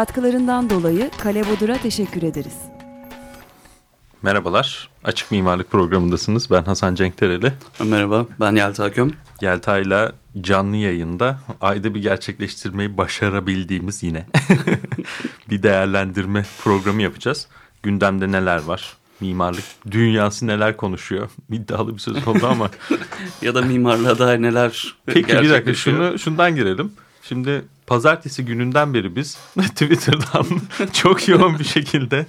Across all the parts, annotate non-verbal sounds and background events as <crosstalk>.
Katkılarından dolayı Kale Bodur'a teşekkür ederiz. Merhabalar, Açık Mimarlık programındasınız. Ben Hasan Cenktereli. Merhaba, ben Yelta Aköm. Yelta'yla canlı yayında ayda bir gerçekleştirmeyi başarabildiğimiz yine <laughs> bir değerlendirme programı yapacağız. Gündemde neler var? Mimarlık dünyası neler konuşuyor? <laughs> İddialı bir söz oldu ama. <laughs> ya da mimarlığa dair neler Peki bir dakika şunu, şundan girelim. Şimdi pazartesi gününden beri biz <laughs> Twitter'dan <laughs> çok yoğun bir şekilde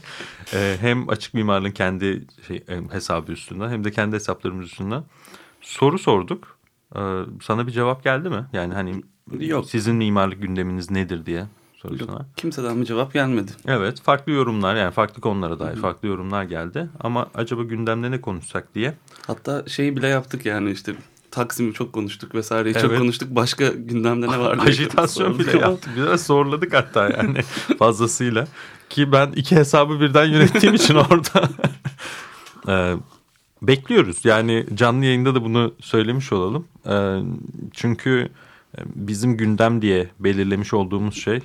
e, hem açık mimarlığın kendi şey, e, hesabı üstünden hem de kendi hesaplarımız üstünden soru sorduk. E, sana bir cevap geldi mi? Yani hani Yok. sizin mimarlık gündeminiz nedir diye sorusuna. Yok, kimseden bir cevap gelmedi. Evet farklı yorumlar yani farklı konulara dair Hı-hı. farklı yorumlar geldi. Ama acaba gündemde ne konuşsak diye. Hatta şeyi bile yaptık yani işte Taksim'i çok konuştuk vesaireyi evet. çok konuştuk. Başka gündemde ne vardı? Ajitasyon bile yaptık. Biraz zorladık hatta yani <laughs> fazlasıyla. Ki ben iki hesabı birden yönettiğim için orada <laughs> ee, bekliyoruz. Yani canlı yayında da bunu söylemiş olalım. Ee, çünkü bizim gündem diye belirlemiş olduğumuz şey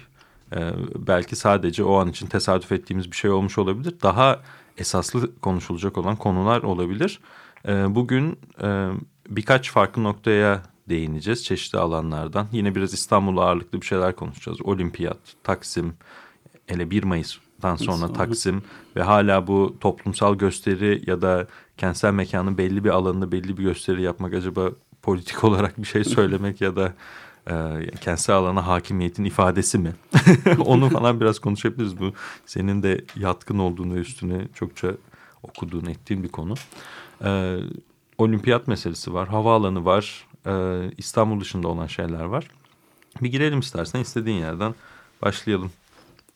e, belki sadece o an için tesadüf ettiğimiz bir şey olmuş olabilir. Daha esaslı konuşulacak olan konular olabilir. Ee, bugün e, birkaç farklı noktaya değineceğiz çeşitli alanlardan. Yine biraz İstanbul ağırlıklı bir şeyler konuşacağız. Olimpiyat, Taksim, hele 1 Mayıs'tan sonra Taksim ve hala bu toplumsal gösteri ya da kentsel mekanın belli bir alanında belli bir gösteri yapmak acaba politik <laughs> olarak bir şey söylemek ya da e, kentsel alana hakimiyetin ifadesi mi? <laughs> Onu falan biraz konuşabiliriz. Bu senin de yatkın olduğunu üstüne çokça okuduğun ettiğin bir konu. E, olimpiyat meselesi var, havaalanı var, e, İstanbul dışında olan şeyler var. Bir girelim istersen istediğin yerden başlayalım.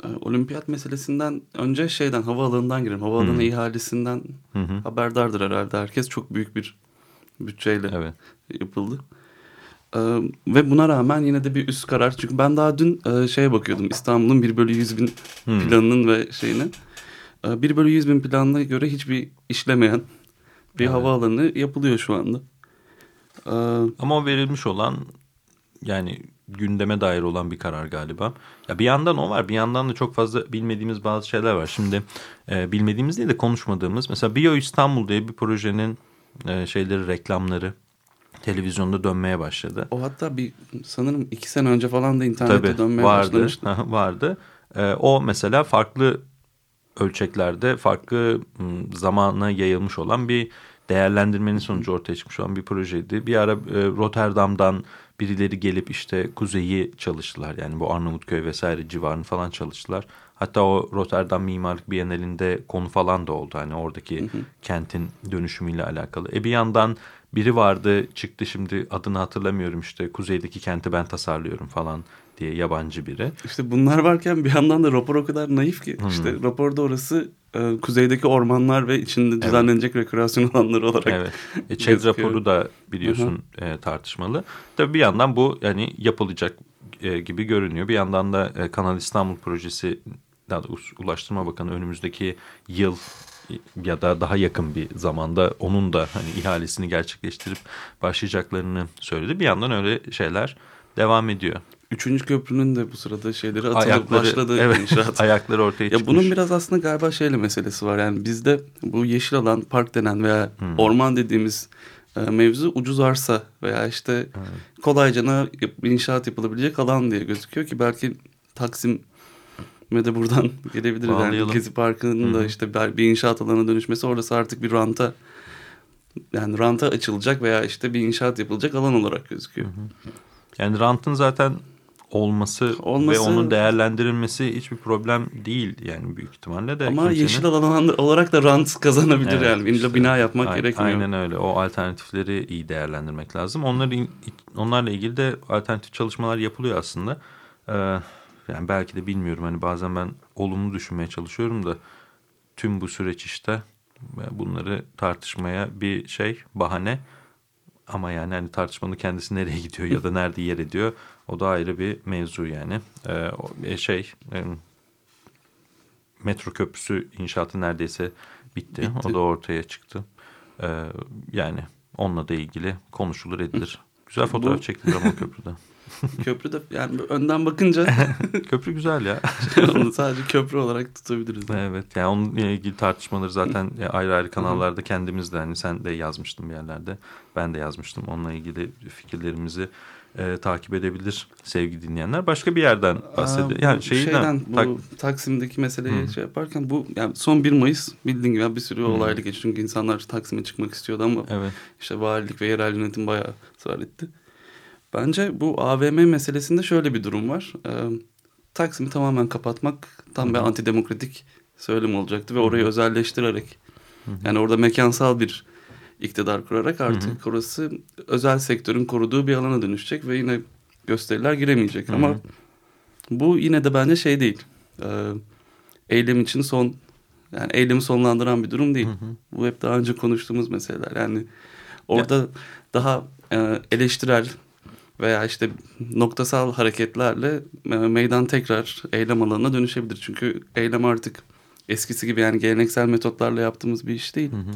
E, olimpiyat meselesinden önce şeyden havaalanından girelim. Havaalanı hmm. ihalesinden hmm. haberdardır herhalde. Herkes çok büyük bir bütçeyle evet. yapıldı. Ee, ve buna rağmen yine de bir üst karar. Çünkü ben daha dün e, şeye bakıyordum. İstanbul'un 1 bölü 100 bin hmm. planının ve şeyini. E, 1 bölü 100 bin planına göre hiçbir işlemeyen bir evet. havaalanı yapılıyor şu anda. Ee, Ama verilmiş olan yani gündeme dair olan bir karar galiba. Ya bir yandan o var bir yandan da çok fazla bilmediğimiz bazı şeyler var. Şimdi e, bilmediğimiz değil de konuşmadığımız mesela Bio İstanbul diye bir projenin e, şeyleri reklamları televizyonda dönmeye başladı. O hatta bir sanırım iki sene önce falan da internette Tabii, dönmeye vardı, başlamıştı. <laughs> vardı. E, o mesela farklı ölçeklerde farklı zamana yayılmış olan bir değerlendirmenin sonucu ortaya çıkmış olan bir projeydi. Bir ara e, Rotterdam'dan birileri gelip işte kuzeyi çalıştılar. Yani bu Arnavutköy vesaire civarını falan çalıştılar. Hatta o Rotterdam Mimarlık Bienalinde konu falan da oldu. Hani oradaki hı hı. kentin dönüşümüyle alakalı. E bir yandan biri vardı çıktı şimdi adını hatırlamıyorum işte kuzeydeki kenti ben tasarlıyorum falan diye yabancı biri. İşte bunlar varken bir yandan da rapor o kadar naif ki. Hmm. İşte raporda orası e, kuzeydeki ormanlar ve içinde evet. düzenlenecek rekreasyon <laughs> alanları olarak. Evet. E, ÇED raporu da biliyorsun e, tartışmalı. Tabii bir yandan bu yani yapılacak e, gibi görünüyor. Bir yandan da e, Kanal İstanbul projesi daha Ulaştırma Bakanı önümüzdeki yıl ya da daha yakın bir zamanda onun da hani ihalesini gerçekleştirip başlayacaklarını söyledi. Bir yandan öyle şeyler devam ediyor. Üçüncü köprünün de bu sırada şeyleri atılıp ayakları, başladı evet, inşaat. <laughs> ayakları ortaya ya çıkmış. Bunun biraz aslında galiba şeyle meselesi var. Yani bizde bu yeşil alan, park denen veya hmm. orman dediğimiz e, mevzu ucuz arsa veya işte hmm. kolayca inşaat yapılabilecek alan diye gözüküyor ki belki Taksim de buradan <laughs> gelebilir. Yani Gezi Parkı'nın da işte bir inşaat alanına dönüşmesi orası artık bir ranta yani ranta açılacak veya işte bir inşaat yapılacak alan olarak gözüküyor. Hı hı. Yani rantın zaten olması, olması ve onun değerlendirilmesi hiçbir problem değil yani büyük ihtimalle de. Ama kimsenin... yeşil alan olarak da rant kazanabilir evet, yani işte, bina yapmak aynen, gerekmiyor. Aynen öyle o alternatifleri iyi değerlendirmek lazım. Onları, onlarla ilgili de alternatif çalışmalar yapılıyor aslında. Ee, yani belki de bilmiyorum hani bazen ben olumlu düşünmeye çalışıyorum da tüm bu süreç işte bunları tartışmaya bir şey bahane ama yani hani tartışmanın kendisi nereye gidiyor ya da nerede yer ediyor o da ayrı bir mevzu yani ee, şey e, metro köprüsü inşaatı neredeyse bitti, bitti. o da ortaya çıktı ee, yani onunla da ilgili konuşulur edilir güzel fotoğraf Bu... çektiler ama köprüde <laughs> köprü de yani önden bakınca <laughs> köprü güzel ya. <laughs> onu sadece köprü olarak tutabiliriz. Yani. Evet yani onunla ilgili tartışmaları zaten ayrı ayrı kanallarda kendimiz de hani sen de yazmıştın bir yerlerde. Ben de yazmıştım. Onunla ilgili fikirlerimizi e, takip edebilir sevgili dinleyenler. Başka bir yerden bahsediyor. Yani şeyden, şeyden bu tak... Taksim'deki meseleyi Hı. şey yaparken bu yani son 1 Mayıs bildiğin gibi bir sürü Hı. olaylı geçti. Çünkü insanlar Taksim'e çıkmak istiyordu ama evet. işte valilik ve yerel yönetim bayağı ısrar etti. Bence bu AVM meselesinde şöyle bir durum var. Ee, Taksim'i tamamen kapatmak tam bir antidemokratik söylem olacaktı ve orayı özelleştirerek yani orada mekansal bir iktidar kurarak artık orası özel sektörün koruduğu bir alana dönüşecek ve yine gösteriler giremeyecek. Ama bu yine de bence şey değil. Ee, eylem için son yani eylemi sonlandıran bir durum değil. Bu hep daha önce konuştuğumuz meseleler. Yani orada ya. daha e, eleştirel veya işte noktasal hareketlerle e, meydan tekrar eylem alanına dönüşebilir. Çünkü eylem artık eskisi gibi yani geleneksel metotlarla yaptığımız bir iş değil. Hı hı.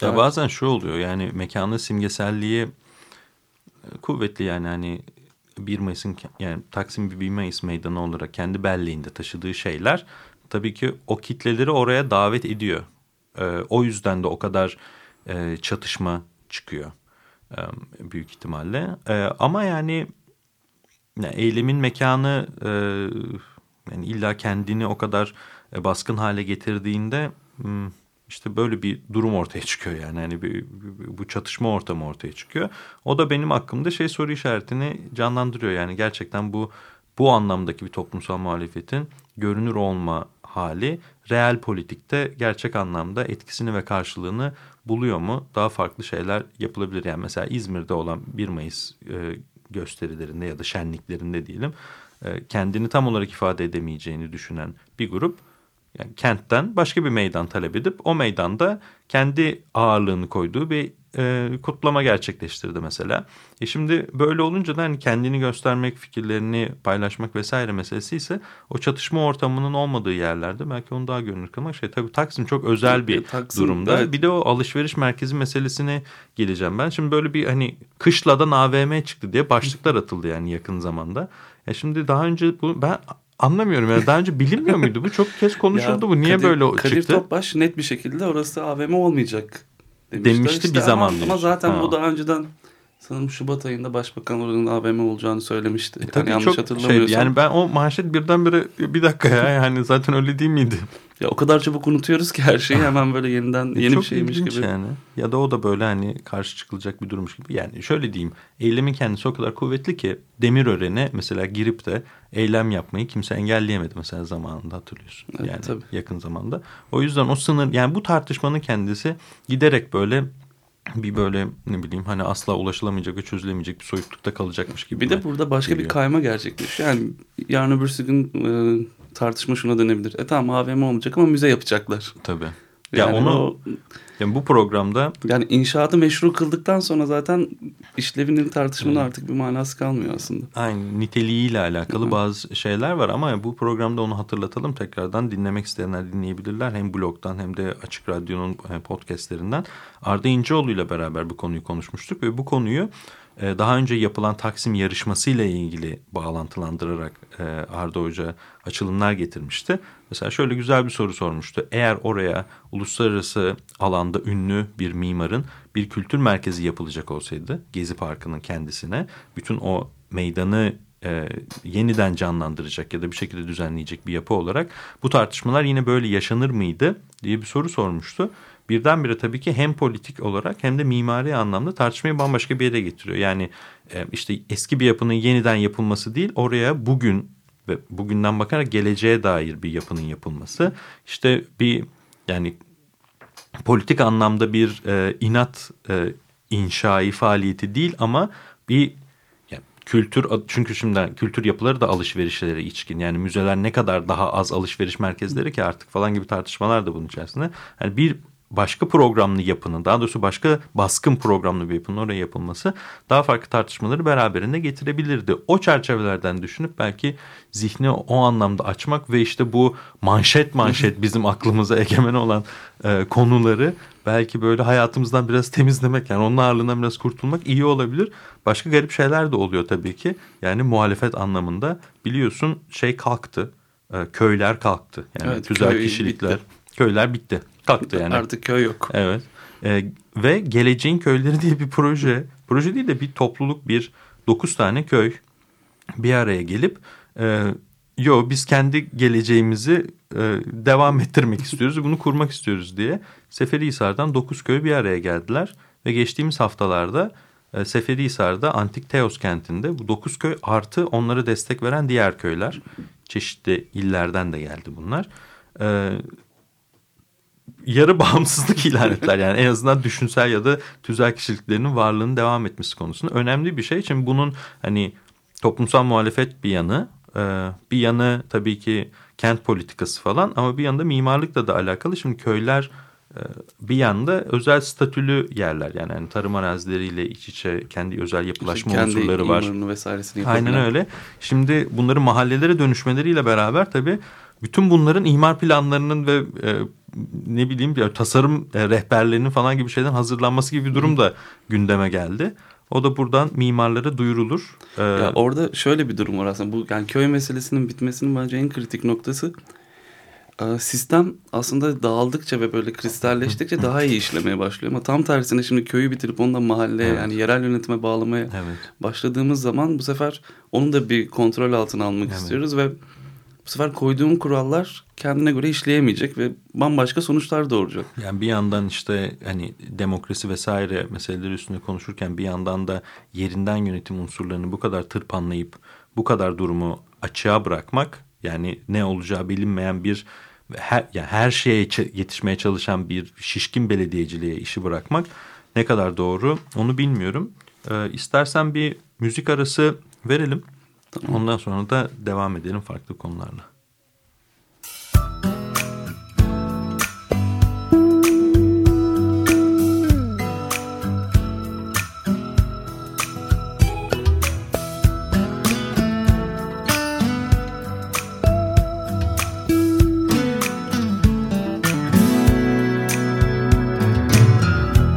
Ya evet. bazen şu oluyor yani mekanın simgeselliği e, kuvvetli yani hani 1 Mayıs'ın yani Taksim bir 1 Mayıs meydanı olarak kendi belleğinde taşıdığı şeyler tabii ki o kitleleri oraya davet ediyor. Ee, o yüzden de o kadar e, çatışma çıkıyor büyük ihtimalle. Ama yani eylemin mekanı yani illa kendini o kadar e, baskın hale getirdiğinde işte böyle bir durum ortaya çıkıyor yani hani bir, bu çatışma ortamı ortaya çıkıyor. O da benim hakkımda şey soru işaretini canlandırıyor yani gerçekten bu bu anlamdaki bir toplumsal muhalefetin görünür olma hali real politikte gerçek anlamda etkisini ve karşılığını buluyor mu? Daha farklı şeyler yapılabilir. Yani mesela İzmir'de olan 1 Mayıs e, gösterilerinde ya da şenliklerinde diyelim e, kendini tam olarak ifade edemeyeceğini düşünen bir grup yani kentten başka bir meydan talep edip o meydanda kendi ağırlığını koyduğu bir e, kutlama gerçekleştirdi mesela. E şimdi böyle olunca da hani kendini göstermek, fikirlerini paylaşmak vesaire meselesi ise o çatışma ortamının olmadığı yerlerde belki onu daha görünür kılmak şey. Tabii Taksim çok özel bir Taksim, durumda. Evet. Bir de o alışveriş merkezi meselesine geleceğim ben. Şimdi böyle bir hani kışladan AVM çıktı diye başlıklar atıldı yani yakın zamanda. Ya şimdi daha önce bu ben Anlamıyorum yani daha önce bilinmiyor muydu bu? Çok kez konuşuldu bu. Niye Kadir, böyle çıktı? Kadir Topbaş net bir şekilde orası AVM olmayacak demişler. Demişti işte bir zaman. Ama, ama zaten ha. bu daha önceden sanırım Şubat ayında Başbakan oranın AVM olacağını söylemişti. E, tabii yani yanlış hatırlamıyorsam. Şey, yani ben o manşet birdenbire bir dakika ya yani zaten öyle değil miydi? Ya o kadar çabuk unutuyoruz ki her şeyi hemen böyle yeniden <laughs> e, yeni bir şeymiş gibi. yani. Ya da o da böyle hani karşı çıkılacak bir durummuş gibi. Yani şöyle diyeyim eylemin kendisi o kadar kuvvetli ki Demirören'e mesela girip de eylem yapmayı kimse engelleyemedi mesela zamanında hatırlıyorsun. Evet, yani tabii. yakın zamanda. O yüzden o sınır yani bu tartışmanın kendisi giderek böyle bir böyle ne bileyim hani asla ulaşılamayacak ve çözülemeyecek bir soyutlukta kalacakmış gibi. Bir de burada başka geliyor. bir kayma gerçekleşiyor. Yani yarın öbür gün e, tartışma şuna dönebilir. E tamam AVM olmayacak ama müze yapacaklar. Tabii. Ya yani onu o, yani bu programda yani inşaatı meşru kıldıktan sonra zaten işlevinin tartışmanın evet. artık bir manası kalmıyor aslında. Aynı niteliğiyle alakalı Hı. bazı şeyler var ama bu programda onu hatırlatalım tekrardan dinlemek isteyenler dinleyebilirler. Hem blogdan hem de Açık Radyo'nun e, podcastlerinden Arda İnceoğlu ile beraber bu konuyu konuşmuştuk ve bu konuyu daha önce yapılan Taksim yarışması ile ilgili bağlantılandırarak e, Arda Hoca açılımlar getirmişti. Mesela şöyle güzel bir soru sormuştu. Eğer oraya uluslararası alanda ünlü bir mimarın bir kültür merkezi yapılacak olsaydı Gezi Parkı'nın kendisine bütün o meydanı e, yeniden canlandıracak ya da bir şekilde düzenleyecek bir yapı olarak bu tartışmalar yine böyle yaşanır mıydı diye bir soru sormuştu birdenbire tabii ki hem politik olarak hem de mimari anlamda tartışmayı bambaşka bir yere getiriyor. Yani e, işte eski bir yapının yeniden yapılması değil oraya bugün ve bugünden bakarak geleceğe dair bir yapının yapılması. İşte bir yani politik anlamda bir e, inat e, inşai faaliyeti değil ama bir yani kültür çünkü şimdi kültür yapıları da alışverişlere içkin. Yani müzeler ne kadar daha az alışveriş merkezleri ki artık falan gibi tartışmalar da bunun içerisinde. Yani bir başka programlı yapının daha doğrusu başka baskın programlı bir yapının oraya yapılması daha farklı tartışmaları beraberinde getirebilirdi. O çerçevelerden düşünüp belki zihni o anlamda açmak ve işte bu manşet manşet bizim aklımıza egemen olan e, konuları belki böyle hayatımızdan biraz temizlemek yani onun ağırlığından biraz kurtulmak iyi olabilir. Başka garip şeyler de oluyor tabii ki. Yani muhalefet anlamında biliyorsun şey kalktı. E, köyler kalktı. Yani Evet, tüzel köy kişilikler. bitti. Köyler bitti. Kalktı yani. Artık köy yok. Evet. E, ve Geleceğin Köyleri diye bir proje. Proje değil de bir topluluk bir dokuz tane köy bir araya gelip e, yo biz kendi geleceğimizi e, devam ettirmek istiyoruz. Bunu kurmak istiyoruz diye Seferihisar'dan dokuz köy bir araya geldiler. Ve geçtiğimiz haftalarda e, Seferihisar'da Antik Teos kentinde bu dokuz köy artı onlara destek veren diğer köyler. Çeşitli illerden de geldi bunlar. E, yarı <laughs> bağımsızlık ilan ettiler. Yani en azından düşünsel ya da tüzel kişiliklerinin varlığının devam etmesi konusunda önemli bir şey. Şimdi bunun hani toplumsal muhalefet bir yanı, e, bir yanı tabii ki kent politikası falan ama bir yanda mimarlıkla da alakalı. Şimdi köyler e, bir yanda özel statülü yerler yani hani tarım arazileriyle iç içe kendi özel yapılaşma kendi unsurları var. imarını vesairesini Aynen öyle. Şimdi bunların mahallelere dönüşmeleriyle beraber tabii bütün bunların imar planlarının ve e, ne bileyim ya, tasarım e, rehberlerinin falan gibi şeyden hazırlanması gibi bir durum da gündeme geldi. O da buradan mimarlara duyurulur. Ee, Ya orada şöyle bir durum var aslında. Bu yani köy meselesinin bitmesinin bence en kritik noktası e, sistem aslında dağıldıkça ve böyle kristalleştikçe daha iyi işlemeye başlıyor. Ama tam tersine şimdi köyü bitirip onu da mahalleye Evet. yani yerel yönetime bağlamaya evet. başladığımız zaman bu sefer onu da bir kontrol altına almak Evet. istiyoruz ve bu sefer koyduğum kurallar kendine göre işleyemeyecek ve bambaşka sonuçlar doğuracak. Yani bir yandan işte hani demokrasi vesaire meseleleri üstünde konuşurken bir yandan da yerinden yönetim unsurlarını bu kadar tırpanlayıp bu kadar durumu açığa bırakmak yani ne olacağı bilinmeyen bir her, yani her şeye yetişmeye çalışan bir şişkin belediyeciliğe işi bırakmak ne kadar doğru onu bilmiyorum. Ee, istersen bir müzik arası verelim. Ondan sonra da devam edelim farklı konularla.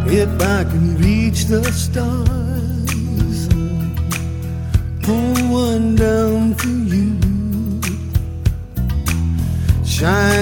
If I can reach the stars, shine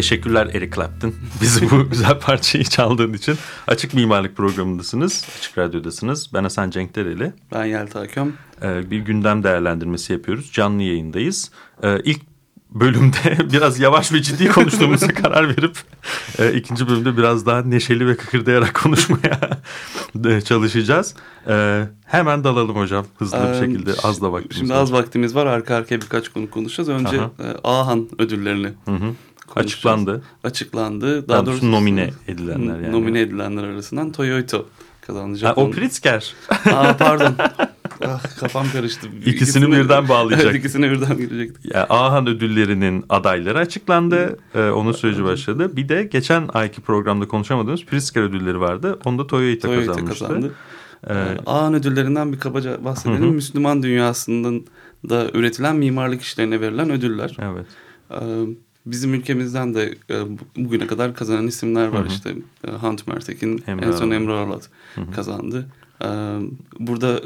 Teşekkürler Eric Clapton. <laughs> Bizi bu güzel parçayı çaldığın için. Açık Mimarlık programındasınız. Açık Radyo'dasınız. Ben Hasan Cenk Dereli. Ben Yelta Köm. Ee, bir gündem değerlendirmesi yapıyoruz. Canlı yayındayız. Ee, ilk bölümde <laughs> biraz yavaş ve ciddi konuştuğumuza <laughs> karar verip e, ikinci bölümde biraz daha neşeli ve kıkırdayarak konuşmaya çalışacağız. Ee, hemen dalalım hocam hızlı bir Ee, şekilde az da vaktimiz Şimdi var. az vaktimiz var. Arka arkaya birkaç konu konuşacağız. Önce e, Ahan ödüllerini Hı hı. Açıklandı. Açıklandı. Daha doğrusu nomine edilenler yani. Nomine edilenler arasından Toyota kazandı. Ha, o Pritzker. <laughs> Aa pardon. <laughs> ah, kafam karıştı. İkisini birden bağlayacak. Evet ikisini birden girecektik. Ya, Ahan ödüllerinin adayları açıklandı. Ee, onun süreci başladı. Bir de geçen ayki programda konuşamadığımız Pritzker ödülleri vardı. Onu da Toyota, Toyota kazanmıştı. kazandı. Ee, Ahan ödüllerinden bir kabaca bahsedelim. Hı hı. Müslüman dünyasından da üretilen mimarlık işlerine verilen ödüller. evet. Ee, Bizim ülkemizden de e, bu- bugüne kadar kazanan isimler var Hı hı. işte. E, Hant Mertekin, Emre en son. Emre Arlat kazandı. Ee, Burada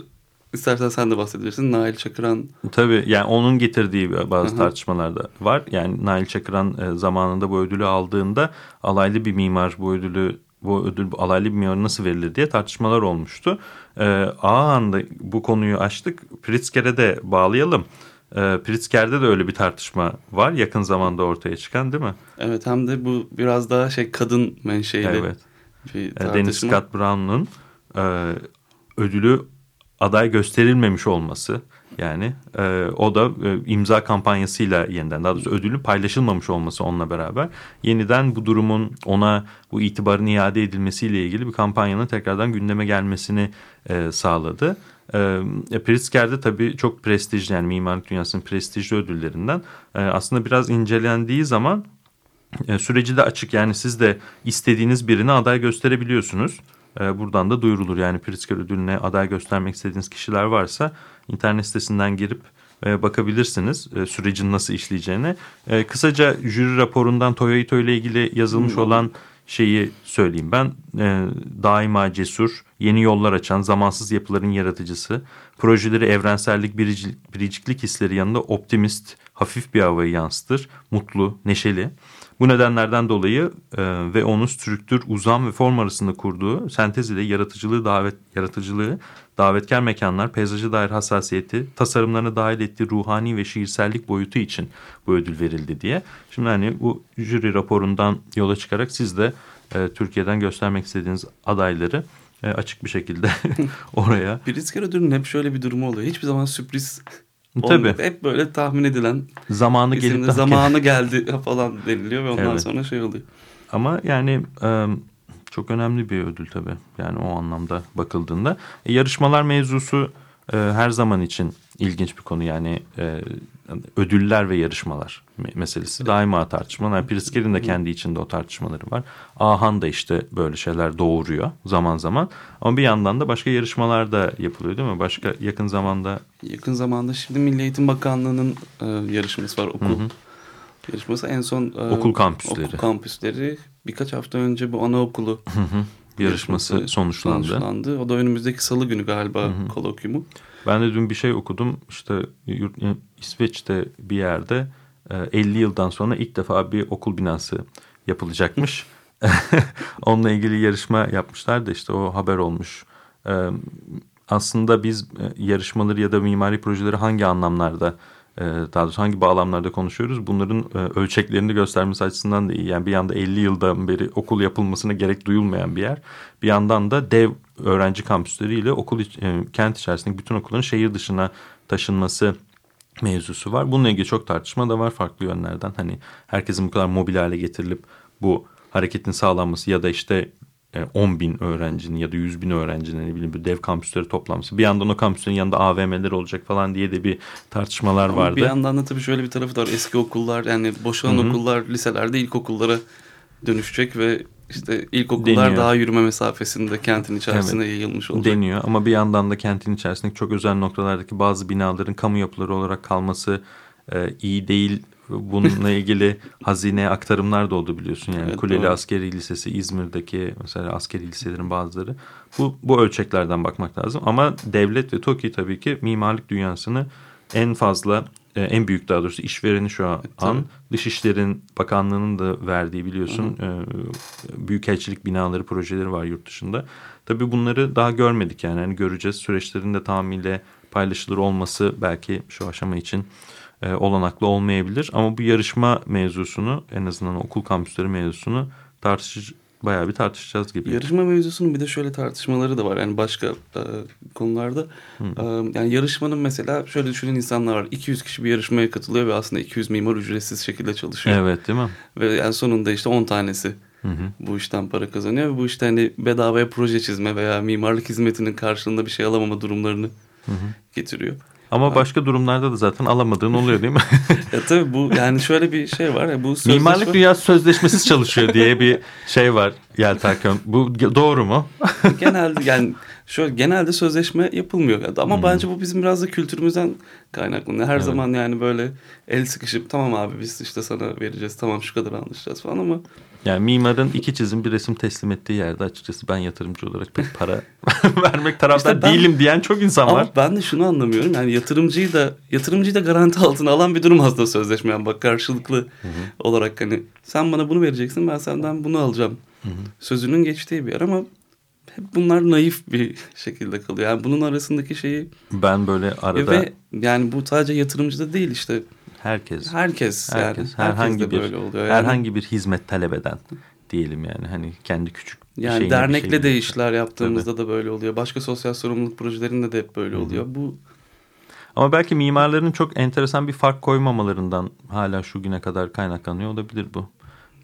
istersen sen de bahsedebilirsin. Nail Çakıran Tabii yani onun getirdiği bazı Hı hı. tartışmalarda var. Yani Nail Çakıran e, zamanında bu ödülü aldığında alaylı bir mimar bu ödülü bu ödül alaylı bir mimar nasıl verilir diye tartışmalar olmuştu. E, Ağahan'da bu konuyu açtık. Pritzker'e de bağlayalım. E, Pritzker'de de öyle bir tartışma var yakın zamanda ortaya çıkan değil mi? Evet hem de bu biraz daha şey kadın menşeili Evet. bir E, tartışma. Dennis Scott Brown'un e, ödülü aday gösterilmemiş olması yani e, o da e, imza kampanyasıyla yeniden daha doğrusu ödülün paylaşılmamış olması onunla beraber yeniden bu durumun ona bu itibarın iade edilmesiyle ilgili bir kampanyanın tekrardan gündeme gelmesini e, sağladı. E, Pritzker de tabii çok prestijli yani mimarlık dünyasının prestijli ödüllerinden e, aslında biraz incelendiği zaman e, süreci de açık yani siz de istediğiniz birini aday gösterebiliyorsunuz. E, buradan da duyurulur yani Pritzker ödülüne aday göstermek istediğiniz kişiler varsa internet sitesinden girip bakabilirsiniz sürecin nasıl işleyeceğine. Kısaca jüri raporundan Toyota ile ilgili yazılmış olan şeyi söyleyeyim. Ben e, daima cesur, yeni yollar açan, zamansız yapıların yaratıcısı, projeleri evrensellik, biricik, biriciklik hisleri yanında optimist, hafif bir havayı yansıtır, mutlu, neşeli. Bu nedenlerden dolayı e, ve onun strüktür, uzam ve form arasında kurduğu sentez ile yaratıcılığı, davet, yaratıcılığı, davetkar mekanlar, peyzaja dair hassasiyeti, tasarımlarına dahil ettiği ruhani ve şiirsellik boyutu için bu ödül verildi diye. Şimdi hani bu jüri raporundan yola çıkarak siz de e, Türkiye'den göstermek istediğiniz adayları e, açık bir şekilde <laughs> oraya. Pritzker ödülünün hep şöyle bir durumu oluyor. Hiçbir zaman sürpriz Tabii olmuyor. Hep böyle tahmin edilen zamanı gelip de- zamanı geldi <laughs> falan deniliyor ve ondan Evet. sonra şey oluyor. Ama yani çok önemli bir ödül tabii. Yani o anlamda bakıldığında. E, yarışmalar mevzusu e, her zaman için ilginç bir konu. Yani e, ödüller ve yarışmalar me- meselesi daima tartışmalar. Yani de kendi içinde o tartışmaları var. Ahan da işte böyle şeyler doğuruyor zaman zaman. Ama bir yandan da başka yarışmalar da yapılıyor değil mi? Başka yakın zamanda Yakın zamanda şimdi Milli Eğitim Bakanlığı'nın e, yarışması var okul. Hı hı. Yarışması en son e, Okul kampüsleri. Okul kampüsleri birkaç hafta önce bu anaokulu yarışması sonuçlandı. sonuçlandı. O da önümüzdeki salı günü galiba kolokyumu. Ben de dün bir şey okudum. İşte yurt, İsveç'te bir yerde e, 50 yıldan sonra ilk defa bir okul binası yapılacakmış. <laughs> Onunla ilgili yarışma yapmışlar da işte o haber olmuş. E, Aslında biz e, yarışmaları ya da mimari projeleri hangi anlamlarda e, daha doğrusu hangi bağlamlarda konuşuyoruz? Bunların e, ölçeklerini göstermesi açısından da iyi. Yani bir yanda 50 yıldan beri okul yapılmasına gerek duyulmayan bir yer. Bir yandan da dev öğrenci kampüsleriyle okul e, kent içerisindeki bütün okulların şehir dışına taşınması mevzusu var. Bununla ilgili çok tartışma da var farklı yönlerden. Hani herkesin bu kadar mobil hale getirilip bu hareketin sağlanması ya da işte e, 10 bin öğrencinin ya da 100 bin öğrencinin ne bileyim bir dev kampüsleri toplanması. Bir yandan o kampüslerin yanında AVM'ler olacak falan diye de bir tartışmalar Ama vardı. bir yandan da tabii şöyle bir tarafı da var. Eski okullar yani boşalan Hı hı. okullar liselerde ilkokullara dönüşecek ve işte ilkokullar Deniyor. daha yürüme mesafesinde kentin içerisinde yayılmış olacak. deniyor ama bir yandan da kentin içerisindeki çok özel noktalardaki bazı binaların kamu yapıları olarak kalması e, iyi değil. Bununla <laughs> ilgili hazineye aktarımlar da oldu biliyorsun yani Evet, Kuleli doğru. Askeri Lisesi İzmir'deki mesela askeri liselerin bazıları bu bu ölçeklerden bakmak lazım ama devlet ve TOKİ tabii ki mimarlık dünyasını en fazla e, en büyük daha doğrusu işvereni şu an tabii. Dışişlerin Bakanlığı'nın da verdiği biliyorsun e, büyükelçilik binaları projeleri var yurt dışında. Tabii bunları daha görmedik yani hani göreceğiz süreçlerin de tamamıyla paylaşılır olması belki şu aşama için e, olanaklı olmayabilir ama bu yarışma mevzusunu en azından okul kampüsleri mevzusunu tartışır bayağı bir tartışacağız gibi. Yarışma mevzusunun bir de şöyle tartışmaları da var. Yani başka e, konularda. E, yani yarışmanın mesela şöyle düşünen insanlar var. 200 kişi bir yarışmaya katılıyor ve aslında 200 mimar ücretsiz şekilde çalışıyor. Evet değil mi? Ve yani sonunda işte 10 tanesi bu işten para kazanıyor. Ve bu işte hani bedavaya proje çizme veya mimarlık hizmetinin karşılığında bir şey alamama durumlarını getiriyor. Ama başka durumlarda da zaten alamadığın oluyor değil mi? <laughs> Ya tabii bu yani şöyle bir şey var ya bu sözleşme- Mimarlık dünyası sözleşmesiz çalışıyor diye bir şey var Yeltaköy. Bu doğru mu? genelde yani şöyle genelde sözleşme yapılmıyor. Ama Hmm. bence bu bizim biraz da kültürümüzden kaynaklanıyor. Her zaman yani böyle el sıkışıp tamam abi biz işte sana vereceğiz tamam şu kadar anlaşacağız falan ama Yani mimarın iki çizim bir resim teslim ettiği yerde açıkçası ben yatırımcı olarak pek para <laughs> vermek taraftar İşte ben- değilim diyen çok insan var. ama ben de şunu anlamıyorum. Yani yatırımcıyı da yatırımcıyı da garanti altına alan bir durum aslında sözleşme. Yani bak karşılıklı olarak hani sen bana bunu vereceksin ben senden bunu alacağım. Sözünün geçtiği bir yer ama hep bunlar naif bir şekilde kalıyor. Yani bunun arasındaki şeyi Ben böyle arada ve yani bu sadece yatırımcıda değil işte herkes, herkes, yani herkes, herkes herhangi de bir böyle oluyor. Yani, herhangi bir hizmet talep eden diyelim yani hani kendi küçük yani şeyine dernekle şey de işler yaptığımızda da böyle oluyor. Başka sosyal sorumluluk projelerinde de hep böyle oluyor. Bu Ama belki mimarların çok enteresan bir fark koymamalarından hala şu güne kadar kaynaklanıyor olabilir bu.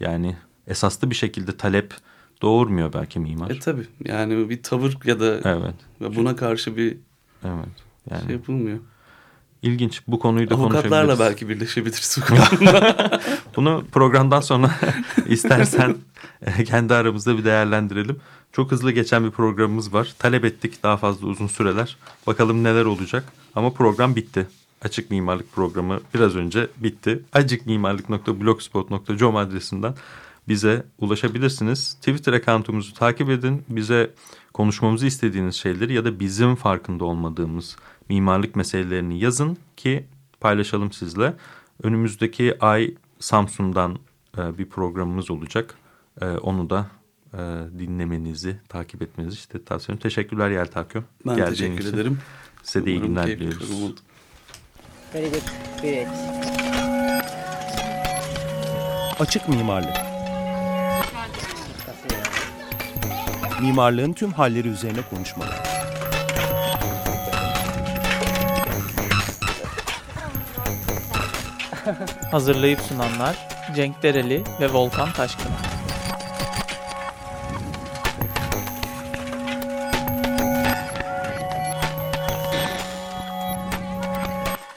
Yani esaslı bir şekilde talep doğurmuyor belki mimar. e tabi yani bir tavır ya da Evet. ve buna karşı bir Evet. Yani şey yapılmıyor. ilginç. Bu konuyu da Avukatlarla konuşabiliriz. belki birleşebiliriz bu <laughs> konuda. Bunu programdan sonra <laughs> istersen e, kendi aramızda bir değerlendirelim. Çok hızlı geçen bir programımız var. Talep ettik daha fazla uzun süreler. Bakalım neler olacak. Ama program bitti. Açık Mimarlık programı biraz önce bitti. acikmimarlık.blogspot.com adresinden bize ulaşabilirsiniz. Twitter accountumuzu takip edin. Bize konuşmamızı istediğiniz şeyleri ya da bizim farkında olmadığımız mimarlık meselelerini yazın ki paylaşalım sizle. Önümüzdeki ay Samsun'dan e, bir programımız olacak. E, onu da e, dinlemenizi, takip etmenizi işte tavsiye ederim. Teşekkürler Yeltakö. Ben Geldiğin teşekkür için. ederim. Size de iyi günler diliyoruz. Açık mimarlık. Mimarlığın tüm halleri üzerine konuşmalar. <laughs> Hazırlayıp sunanlar Cenk Dereli ve Volkan Taşkın.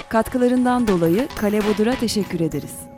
Katkılarından dolayı Kale Bodur'a teşekkür ederiz.